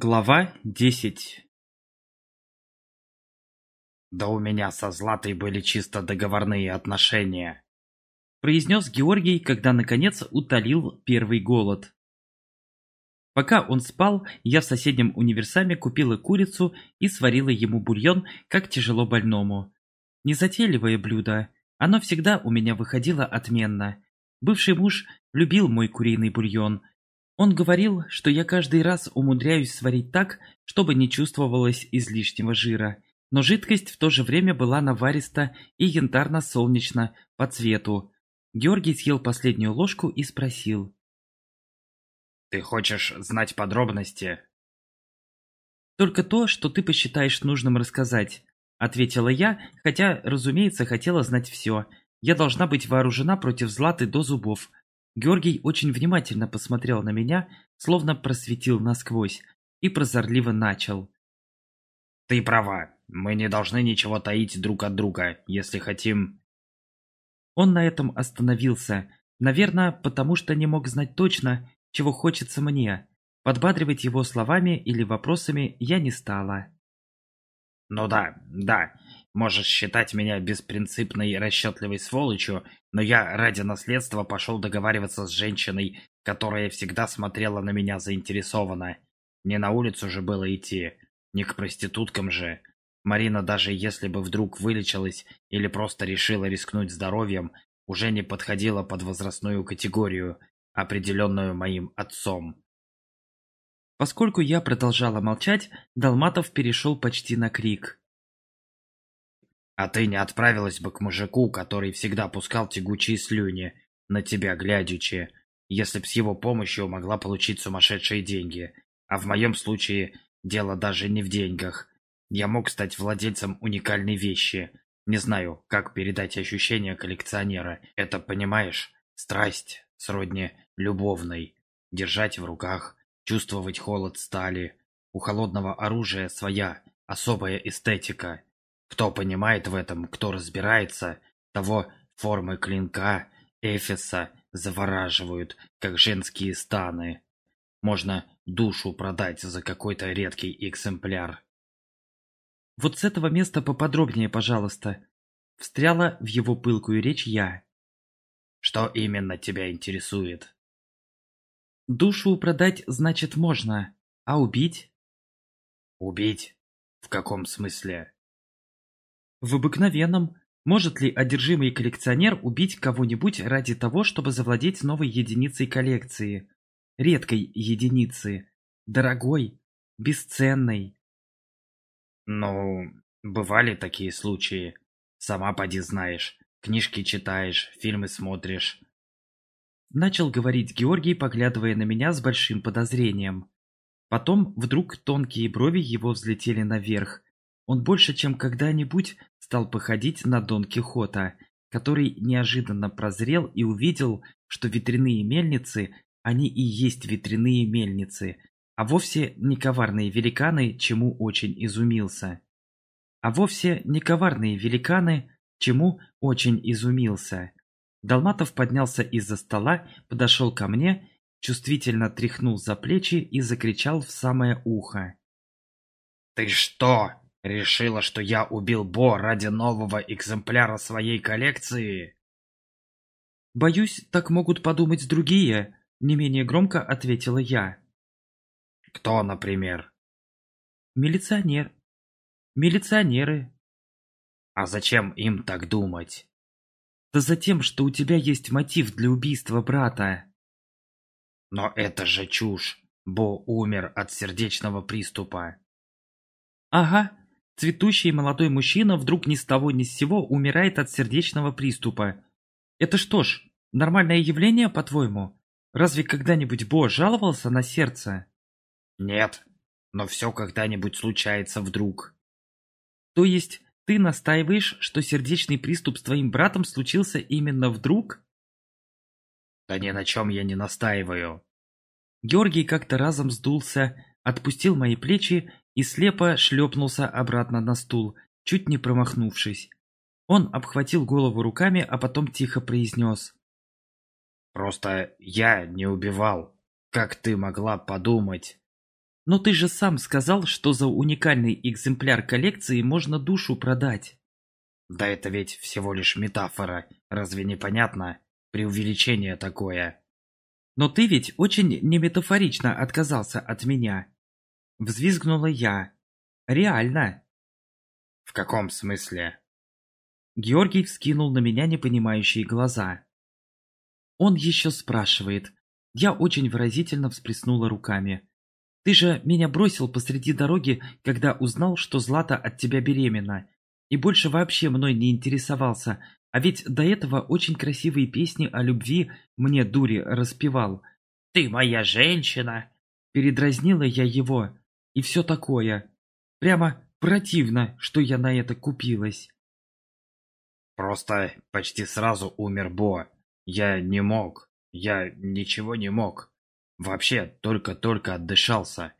Глава десять «Да у меня со Златой были чисто договорные отношения», произнес Георгий, когда наконец утолил первый голод. Пока он спал, я в соседнем универсаме купила курицу и сварила ему бульон, как тяжело больному. Незатейливое блюдо, оно всегда у меня выходило отменно. Бывший муж любил мой куриный бульон – он говорил, что я каждый раз умудряюсь сварить так, чтобы не чувствовалось излишнего жира, но жидкость в то же время была навариста и янтарно-солнечна по цвету. Георгий съел последнюю ложку и спросил. «Ты хочешь знать подробности?» «Только то, что ты посчитаешь нужным рассказать», — ответила я, хотя, разумеется, хотела знать все. Я должна быть вооружена против Златы до зубов, Георгий очень внимательно посмотрел на меня, словно просветил насквозь, и прозорливо начал. «Ты права. Мы не должны ничего таить друг от друга, если хотим...» Он на этом остановился, наверное, потому что не мог знать точно, чего хочется мне. Подбадривать его словами или вопросами я не стала. «Ну да, да, Можешь считать меня беспринципной и расчетливой сволочью, но я ради наследства пошел договариваться с женщиной, которая всегда смотрела на меня заинтересованно. Не на улицу же было идти, не к проституткам же. Марина даже если бы вдруг вылечилась или просто решила рискнуть здоровьем, уже не подходила под возрастную категорию, определенную моим отцом. Поскольку я продолжала молчать, Долматов перешел почти на крик. А ты не отправилась бы к мужику, который всегда пускал тягучие слюни, на тебя глядячи, если б с его помощью могла получить сумасшедшие деньги. А в моем случае дело даже не в деньгах. Я мог стать владельцем уникальной вещи. Не знаю, как передать ощущение коллекционера. Это, понимаешь, страсть, сродни любовной. Держать в руках, чувствовать холод стали. У холодного оружия своя особая эстетика. Кто понимает в этом, кто разбирается, того формы клинка, эфеса завораживают, как женские станы. Можно душу продать за какой-то редкий экземпляр. Вот с этого места поподробнее, пожалуйста. Встряла в его пылкую речь я. Что именно тебя интересует? Душу продать, значит, можно, а убить? Убить? В каком смысле? В обыкновенном, может ли одержимый коллекционер убить кого-нибудь ради того, чтобы завладеть новой единицей коллекции? Редкой единицы. Дорогой. Бесценной. Ну, бывали такие случаи. Сама поди знаешь. Книжки читаешь, фильмы смотришь. Начал говорить Георгий, поглядывая на меня с большим подозрением. Потом вдруг тонкие брови его взлетели наверх, он больше, чем когда-нибудь, стал походить на Дон Кихота, который неожиданно прозрел и увидел, что ветряные мельницы, они и есть ветряные мельницы, а вовсе не коварные великаны, чему очень изумился. А вовсе не коварные великаны, чему очень изумился. Долматов поднялся из-за стола, подошел ко мне, чувствительно тряхнул за плечи и закричал в самое ухо. «Ты что, Решила, что я убил Бо ради нового экземпляра своей коллекции? Боюсь, так могут подумать другие, не менее громко ответила я. Кто, например? Милиционер. Милиционеры. А зачем им так думать? Да за тем, что у тебя есть мотив для убийства брата. Но это же чушь. Бо умер от сердечного приступа. Ага, Цветущий молодой мужчина вдруг ни с того ни с сего умирает от сердечного приступа. Это что ж, нормальное явление, по-твоему? Разве когда-нибудь Бо жаловался на сердце? Нет, но все когда-нибудь случается вдруг. То есть ты настаиваешь, что сердечный приступ с твоим братом случился именно вдруг? Да ни на чем я не настаиваю. Георгий как-то разом сдулся, отпустил мои плечи и слепо шлепнулся обратно на стул, чуть не промахнувшись. Он обхватил голову руками, а потом тихо произнес. «Просто я не убивал. Как ты могла подумать?» Но ты же сам сказал, что за уникальный экземпляр коллекции можно душу продать. Да это ведь всего лишь метафора, разве не понятно? Преувеличение такое. Но ты ведь очень неметафорично отказался от меня. Взвизгнула я. Реально. В каком смысле? Георгий вскинул на меня непонимающие глаза. Он еще спрашивает. Я очень выразительно всплеснула руками. Ты же меня бросил посреди дороги, когда узнал, что Злата от тебя беременна. И больше вообще мной не интересовался, а ведь до этого очень красивые песни о любви мне дури распевал. «Ты моя женщина!» Передразнила я его. И все такое. Прямо противно, что я на это купилась. Просто почти сразу умер Бо. Я не мог. Я ничего не мог. Вообще, только-только отдышался.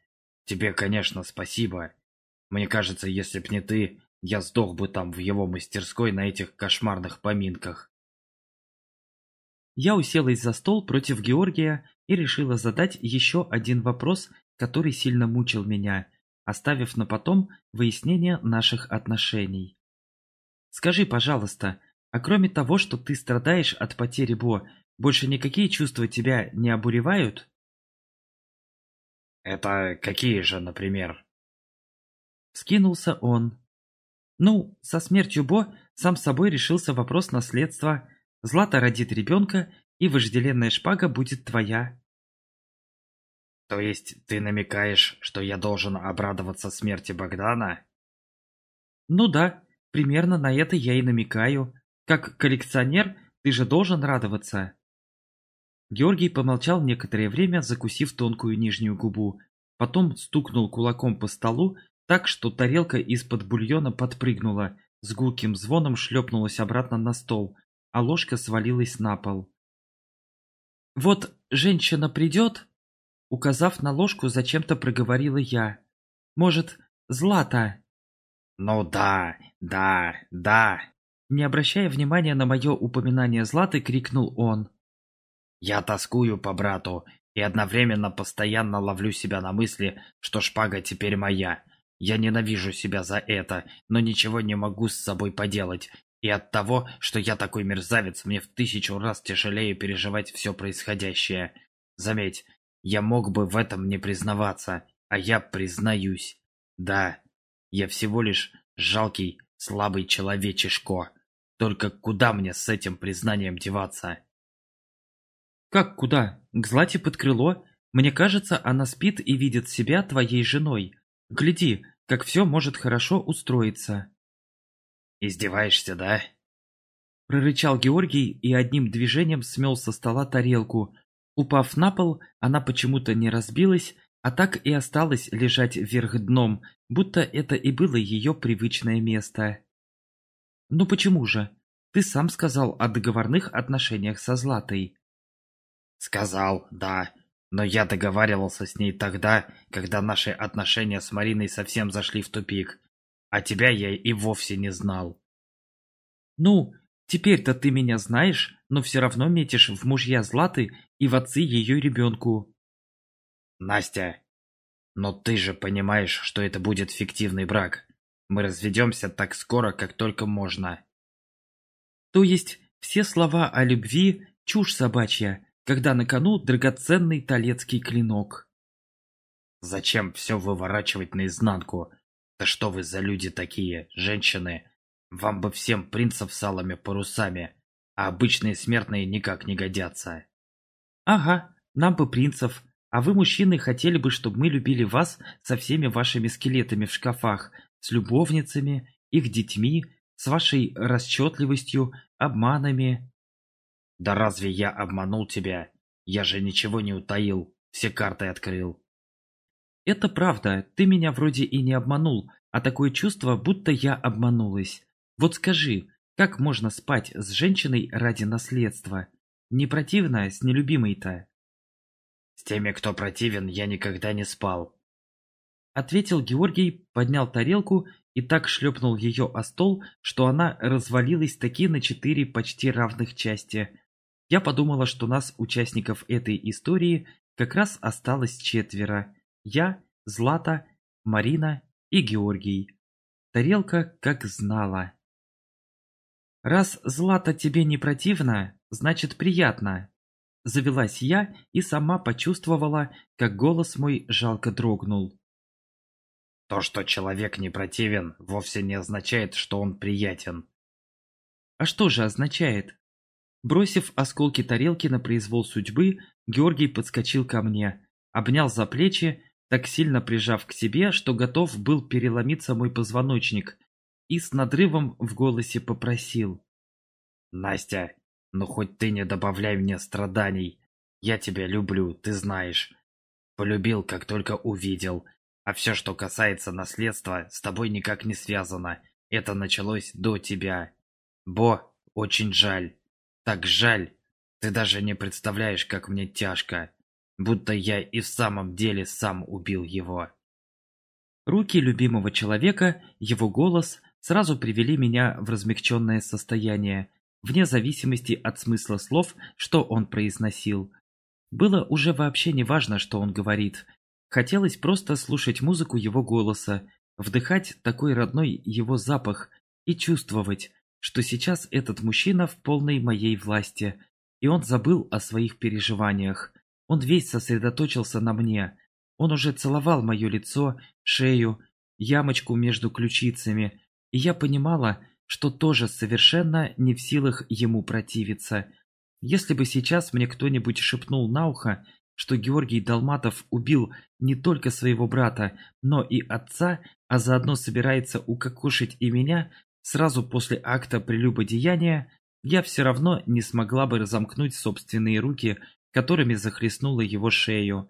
Тебе, конечно, спасибо. Мне кажется, если б не ты, я сдох бы там в его мастерской на этих кошмарных поминках. Я уселась за стол против Георгия и решила задать еще один вопрос, который сильно мучил меня, оставив на потом выяснение наших отношений. Скажи, пожалуйста, а кроме того, что ты страдаешь от потери Бо, больше никакие чувства тебя не обуревают? Это какие же, например? Скинулся он. Ну, со смертью Бо сам собой решился вопрос наследства. Злата родит ребенка, и вожделенная шпага будет твоя. То есть ты намекаешь, что я должен обрадоваться смерти Богдана? Ну да, примерно на это я и намекаю. Как коллекционер, ты же должен радоваться. Георгий помолчал некоторое время, закусив тонкую нижнюю губу. Потом стукнул кулаком по столу, так что тарелка из-под бульона подпрыгнула, с гулким звоном шлепнулась обратно на стол, а ложка свалилась на пол. «Вот женщина придет?» Указав на ложку, зачем-то проговорила я. «Может, Злата?» «Ну да, да, да!» Не обращая внимания на мое упоминание Златы, крикнул он. «Я тоскую по брату и одновременно постоянно ловлю себя на мысли, что шпага теперь моя. Я ненавижу себя за это, но ничего не могу с собой поделать. И от того, что я такой мерзавец, мне в тысячу раз тяжелее переживать все происходящее. Заметь, я мог бы в этом не признаваться, а я признаюсь. Да, я всего лишь жалкий, слабый человечишко. Только куда мне с этим признанием деваться? Как куда? К Злате под крыло? Мне кажется, она спит и видит себя твоей женой. Гляди, как все может хорошо устроиться. Издеваешься, да? Прорычал Георгий и одним движением смел со стола тарелку. Упав на пол, она почему-то не разбилась, а так и осталась лежать вверх дном, будто это и было ее привычное место. «Ну почему же? Ты сам сказал о договорных отношениях со Златой». «Сказал, да. Но я договаривался с ней тогда, когда наши отношения с Мариной совсем зашли в тупик. А тебя я и вовсе не знал». «Ну, теперь-то ты меня знаешь, но все равно метишь в мужья Златы и в отцы ее ребенку». «Настя, но ты же понимаешь, что это будет фиктивный брак. Мы разведемся так скоро, как только можно. То есть все слова о любви – чушь собачья, когда на кону драгоценный талецкий клинок. Зачем все выворачивать наизнанку? Да что вы за люди такие, женщины? Вам бы всем принцев с алыми парусами, а обычные смертные никак не годятся. Ага, нам бы принцев, а вы, мужчины, хотели бы, чтобы мы любили вас со всеми вашими скелетами в шкафах, с любовницами, их детьми, с вашей расчетливостью, обманами. Да разве я обманул тебя? Я же ничего не утаил, все карты открыл. Это правда, ты меня вроде и не обманул, а такое чувство, будто я обманулась. Вот скажи, как можно спать с женщиной ради наследства? Не противно с нелюбимой-то? С теми, кто противен, я никогда не спал. Ответил Георгий, поднял тарелку и так шлепнул ее о стол, что она развалилась таки на четыре почти равных части. Я подумала, что нас, участников этой истории, как раз осталось четверо. Я, Злата, Марина и Георгий. Тарелка как знала. «Раз Злата тебе не противно, значит приятно», Завелась я и сама почувствовала, как голос мой жалко дрогнул. То, что человек не противен, вовсе не означает, что он приятен. А что же означает? Бросив осколки тарелки на произвол судьбы, Георгий подскочил ко мне, обнял за плечи, так сильно прижав к себе, что готов был переломиться мой позвоночник, и с надрывом в голосе попросил. «Настя, ну хоть ты не добавляй мне страданий. Я тебя люблю, ты знаешь. Полюбил, как только увидел. А все, что касается наследства, с тобой никак не связано. Это началось до тебя. Бо, очень жаль. Так жаль. Ты даже не представляешь, как мне тяжко. Будто я и в самом деле сам убил его. Руки любимого человека, его голос сразу привели меня в размягченное состояние, вне зависимости от смысла слов, что он произносил. Было уже вообще не важно, что он говорит. Хотелось просто слушать музыку его голоса, вдыхать такой родной его запах и чувствовать, что сейчас этот мужчина в полной моей власти, и он забыл о своих переживаниях. Он весь сосредоточился на мне. Он уже целовал мое лицо, шею, ямочку между ключицами, и я понимала, что тоже совершенно не в силах ему противиться. Если бы сейчас мне кто-нибудь шепнул на ухо, что Георгий Долматов убил не только своего брата, но и отца, а заодно собирается укокошить и меня, сразу после акта прелюбодеяния, я все равно не смогла бы разомкнуть собственные руки, которыми захлестнула его шею.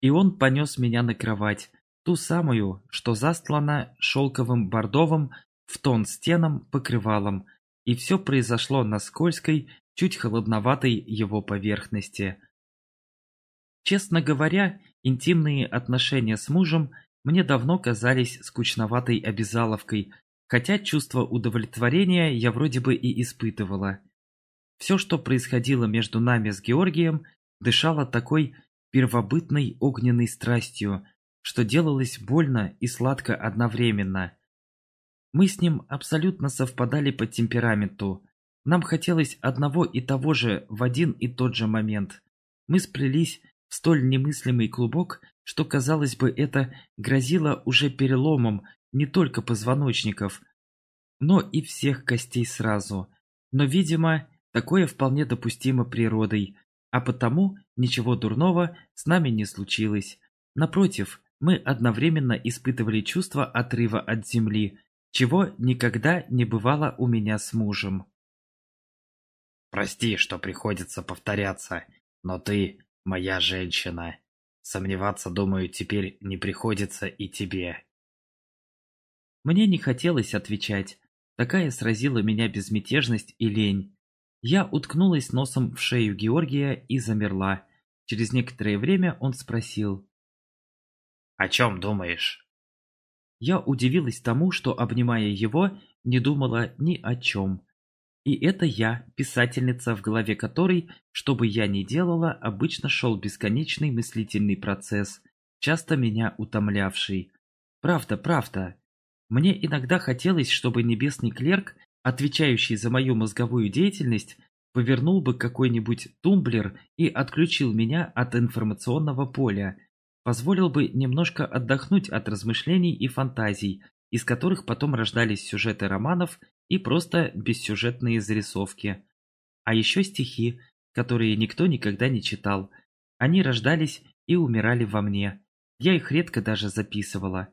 И он понес меня на кровать, ту самую, что застлана шелковым бордовым в тон стенам покрывалом, и все произошло на скользкой, чуть холодноватой его поверхности. Честно говоря, интимные отношения с мужем мне давно казались скучноватой обязаловкой, хотя чувство удовлетворения я вроде бы и испытывала. Все, что происходило между нами с Георгием, дышало такой первобытной огненной страстью, что делалось больно и сладко одновременно. Мы с ним абсолютно совпадали по темпераменту. Нам хотелось одного и того же в один и тот же момент. Мы сплелись в столь немыслимый клубок, что, казалось бы, это грозило уже переломом не только позвоночников, но и всех костей сразу. Но, видимо, такое вполне допустимо природой, а потому ничего дурного с нами не случилось. Напротив, мы одновременно испытывали чувство отрыва от земли, чего никогда не бывало у меня с мужем. «Прости, что приходится повторяться, но ты моя женщина. Сомневаться, думаю, теперь не приходится и тебе». Мне не хотелось отвечать. Такая сразила меня безмятежность и лень. Я уткнулась носом в шею Георгия и замерла. Через некоторое время он спросил. «О чем думаешь?» Я удивилась тому, что, обнимая его, не думала ни о чем. И это я, писательница, в голове которой, что бы я ни делала, обычно шел бесконечный мыслительный процесс, часто меня утомлявший. Правда, правда. Мне иногда хотелось, чтобы небесный клерк, отвечающий за мою мозговую деятельность, повернул бы какой-нибудь тумблер и отключил меня от информационного поля, позволил бы немножко отдохнуть от размышлений и фантазий, из которых потом рождались сюжеты романов и просто бессюжетные зарисовки. А еще стихи, которые никто никогда не читал. Они рождались и умирали во мне. Я их редко даже записывала.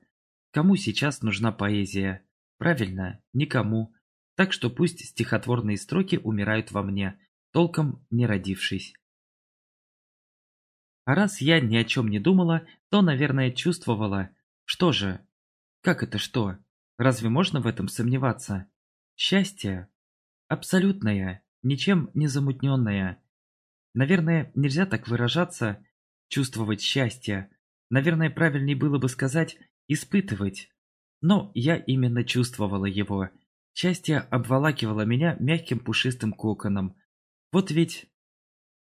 Кому сейчас нужна поэзия? Правильно, никому. Так что пусть стихотворные строки умирают во мне, толком не родившись. А раз я ни о чем не думала, то, наверное, чувствовала. Что же? Как это что? Разве можно в этом сомневаться? Счастье. Абсолютное, ничем не замутненное. Наверное, нельзя так выражаться, чувствовать счастье. Наверное, правильнее было бы сказать «испытывать». Но я именно чувствовала его. Счастье обволакивало меня мягким пушистым коконом. Вот ведь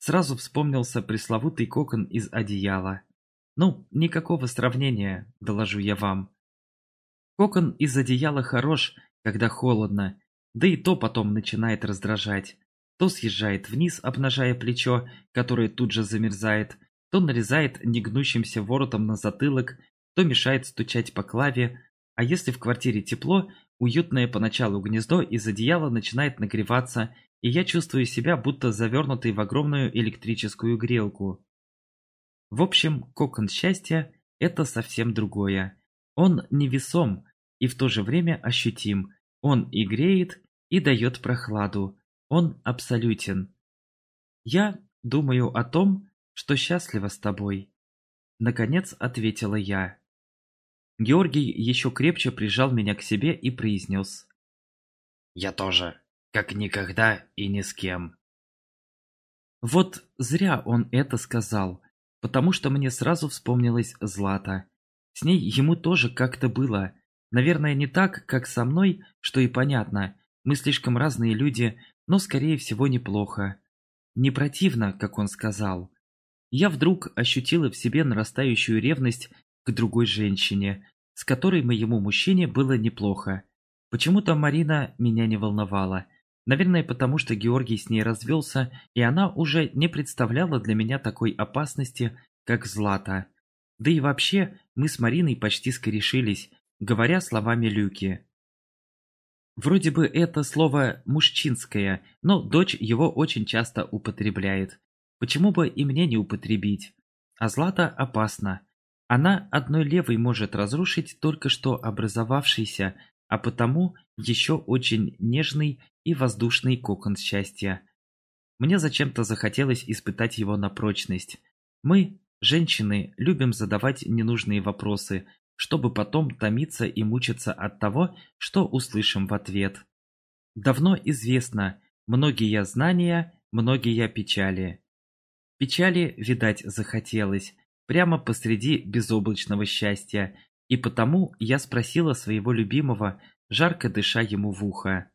Сразу вспомнился пресловутый кокон из одеяла. Ну, никакого сравнения, доложу я вам. Кокон из одеяла хорош, когда холодно, да и то потом начинает раздражать. То съезжает вниз, обнажая плечо, которое тут же замерзает, то нарезает негнущимся воротом на затылок, то мешает стучать по клаве, а если в квартире тепло, уютное поначалу гнездо из одеяла начинает нагреваться, и я чувствую себя будто завернутый в огромную электрическую грелку. В общем, кокон счастья – это совсем другое. Он невесом и в то же время ощутим. Он и греет, и дает прохладу. Он абсолютен. Я думаю о том, что счастлива с тобой. Наконец ответила я. Георгий еще крепче прижал меня к себе и произнес. «Я тоже, как никогда и ни с кем». Вот зря он это сказал, потому что мне сразу вспомнилась Злата. С ней ему тоже как-то было. Наверное, не так, как со мной, что и понятно. Мы слишком разные люди, но, скорее всего, неплохо. Не противно, как он сказал. Я вдруг ощутила в себе нарастающую ревность к другой женщине, с которой моему мужчине было неплохо. Почему-то Марина меня не волновала. Наверное, потому что Георгий с ней развелся, и она уже не представляла для меня такой опасности, как Злата. Да и вообще, мы с Мариной почти скорешились, говоря словами Люки. Вроде бы это слово «мужчинское», но дочь его очень часто употребляет. Почему бы и мне не употребить? А Злата опасна. Она одной левой может разрушить только что образовавшийся, а потому еще очень нежный и воздушный кокон счастья. Мне зачем-то захотелось испытать его на прочность. Мы, женщины, любим задавать ненужные вопросы, чтобы потом томиться и мучиться от того, что услышим в ответ. Давно известно, многие знания, многие печали. Печали, видать, захотелось, прямо посреди безоблачного счастья, и потому я спросила своего любимого, жарко дыша ему в ухо.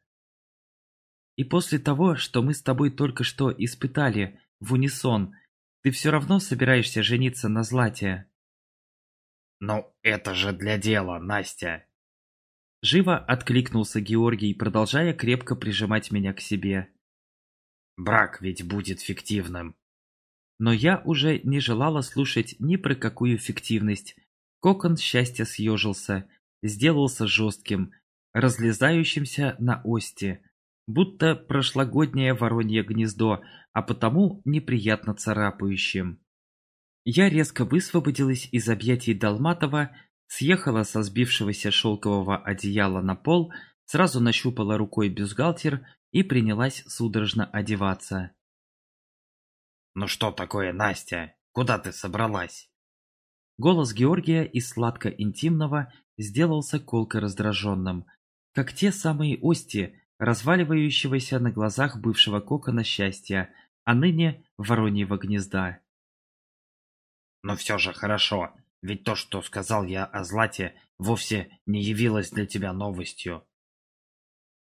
«И после того, что мы с тобой только что испытали, в унисон, ты все равно собираешься жениться на Злате?» «Ну, это же для дела, Настя!» Живо откликнулся Георгий, продолжая крепко прижимать меня к себе. «Брак ведь будет фиктивным!» Но я уже не желала слушать ни про какую фиктивность. Кокон счастья съежился, сделался жестким, разлезающимся на ости, будто прошлогоднее воронье гнездо, а потому неприятно царапающим. Я резко высвободилась из объятий Долматова, съехала со сбившегося шелкового одеяла на пол, сразу нащупала рукой бюстгальтер и принялась судорожно одеваться. «Ну что такое, Настя? Куда ты собралась?» Голос Георгия из сладко-интимного сделался колко раздраженным, как те самые ости, разваливающегося на глазах бывшего кокона счастья, а ныне вороньего гнезда. Но все же хорошо, ведь то, что сказал я о Злате, вовсе не явилось для тебя новостью.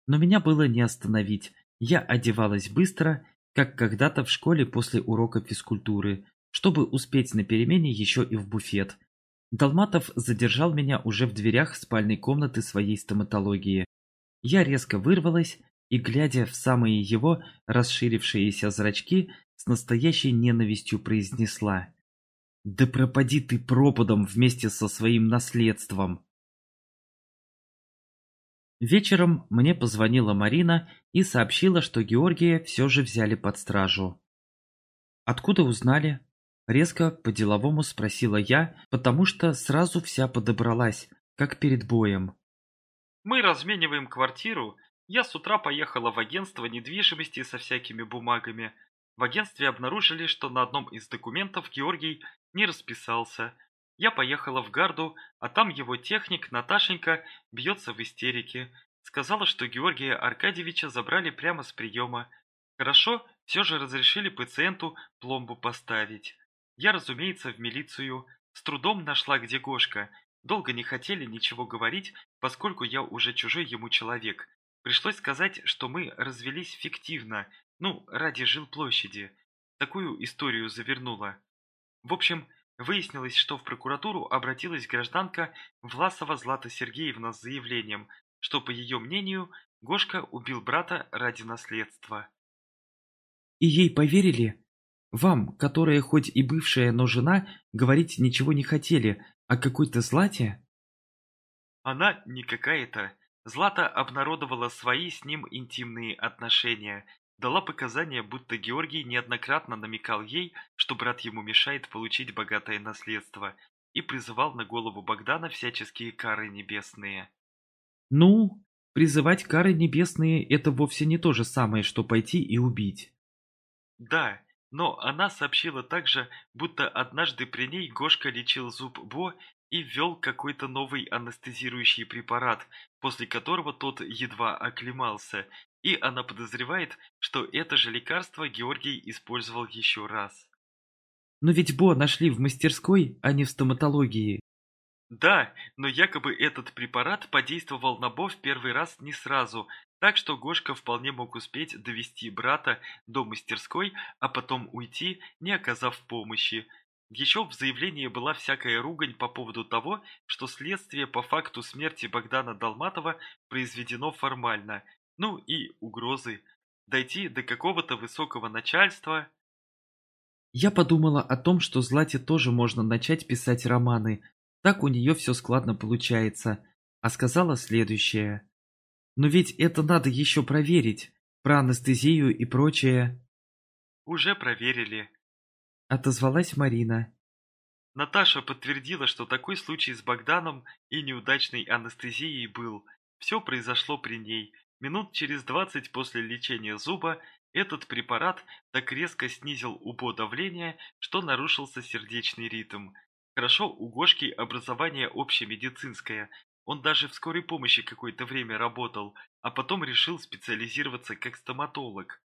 Но меня было не остановить. Я одевалась быстро, как когда-то в школе после урока физкультуры, чтобы успеть на перемене еще и в буфет. Долматов задержал меня уже в дверях спальной комнаты своей стоматологии. Я резко вырвалась и, глядя в самые его расширившиеся зрачки, с настоящей ненавистью произнесла да пропади ты пропадом вместе со своим наследством. Вечером мне позвонила Марина и сообщила, что Георгия все же взяли под стражу. «Откуда узнали?» Резко по-деловому спросила я, потому что сразу вся подобралась, как перед боем. «Мы размениваем квартиру. Я с утра поехала в агентство недвижимости со всякими бумагами. В агентстве обнаружили, что на одном из документов Георгий не расписался. Я поехала в гарду, а там его техник Наташенька бьется в истерике. Сказала, что Георгия Аркадьевича забрали прямо с приема. Хорошо, все же разрешили пациенту пломбу поставить. Я, разумеется, в милицию. С трудом нашла, где Гошка. Долго не хотели ничего говорить, поскольку я уже чужой ему человек. Пришлось сказать, что мы развелись фиктивно, ну, ради жилплощади. Такую историю завернула. В общем, Выяснилось, что в прокуратуру обратилась гражданка Власова Злата Сергеевна с заявлением, что, по ее мнению, Гошка убил брата ради наследства. И ей поверили? Вам, которая хоть и бывшая, но жена, говорить ничего не хотели, о какой-то Злате? Она не какая-то. Злата обнародовала свои с ним интимные отношения, дала показания, будто Георгий неоднократно намекал ей, что брат ему мешает получить богатое наследство, и призывал на голову Богдана всяческие кары небесные. Ну, призывать кары небесные – это вовсе не то же самое, что пойти и убить. Да, но она сообщила также, будто однажды при ней Гошка лечил зуб Бо и ввел какой-то новый анестезирующий препарат, после которого тот едва оклемался, и она подозревает, что это же лекарство Георгий использовал еще раз. Но ведь Бо нашли в мастерской, а не в стоматологии. Да, но якобы этот препарат подействовал на Бо в первый раз не сразу, так что Гошка вполне мог успеть довести брата до мастерской, а потом уйти, не оказав помощи. Еще в заявлении была всякая ругань по поводу того, что следствие по факту смерти Богдана Долматова произведено формально, ну и угрозы. Дойти до какого-то высокого начальства... Я подумала о том, что Злате тоже можно начать писать романы. Так у нее все складно получается. А сказала следующее. Но ведь это надо еще проверить. Про анестезию и прочее. Уже проверили, Отозвалась Марина. Наташа подтвердила, что такой случай с Богданом и неудачной анестезией был. Все произошло при ней. Минут через двадцать после лечения зуба этот препарат так резко снизил УБО давление, что нарушился сердечный ритм. Хорошо у Гошки образование общемедицинское. Он даже в скорой помощи какое-то время работал, а потом решил специализироваться как стоматолог.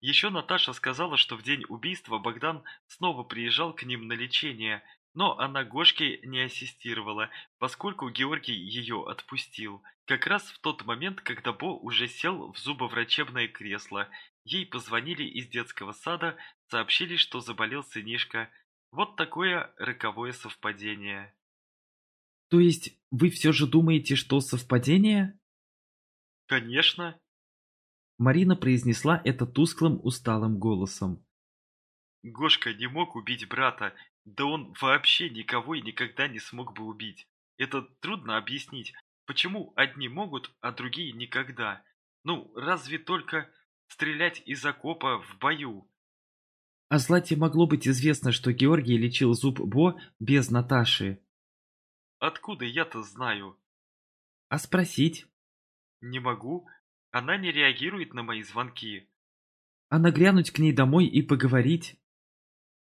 Еще Наташа сказала, что в день убийства Богдан снова приезжал к ним на лечение, но она Гошке не ассистировала, поскольку Георгий ее отпустил. Как раз в тот момент, когда Бо уже сел в зубоврачебное кресло, ей позвонили из детского сада, сообщили, что заболел сынишка. Вот такое роковое совпадение. То есть вы все же думаете, что совпадение? Конечно, Марина произнесла это тусклым, усталым голосом. Гошка не мог убить брата, да он вообще никого и никогда не смог бы убить. Это трудно объяснить, почему одни могут, а другие никогда. Ну, разве только стрелять из окопа в бою. А Злате могло быть известно, что Георгий лечил зуб Бо без Наташи. Откуда я-то знаю? А спросить? Не могу, она не реагирует на мои звонки. А нагрянуть к ней домой и поговорить?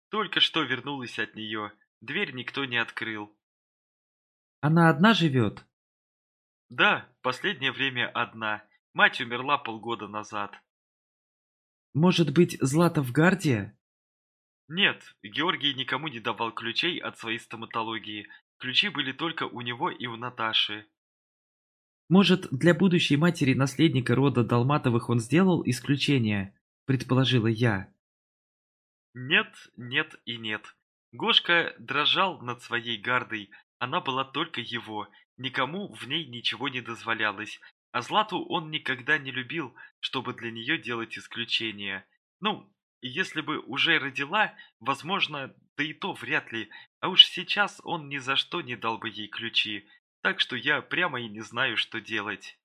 Только что вернулась от нее. Дверь никто не открыл. Она одна живет? Да, последнее время одна. Мать умерла полгода назад. Может быть, Злата в гарде? Нет, Георгий никому не давал ключей от своей стоматологии. Ключи были только у него и у Наташи. Может, для будущей матери наследника рода Долматовых он сделал исключение, предположила я. Нет, нет и нет. Гошка дрожал над своей гардой, она была только его, никому в ней ничего не дозволялось, а Злату он никогда не любил, чтобы для нее делать исключение. Ну, если бы уже родила, возможно, да и то вряд ли, а уж сейчас он ни за что не дал бы ей ключи, так что я прямо и не знаю, что делать.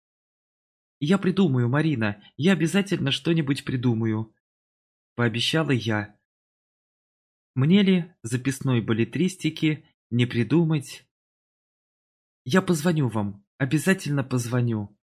Я придумаю, Марина, я обязательно что-нибудь придумаю. Пообещала я. Мне ли, записной балетристики, не придумать? Я позвоню вам, обязательно позвоню.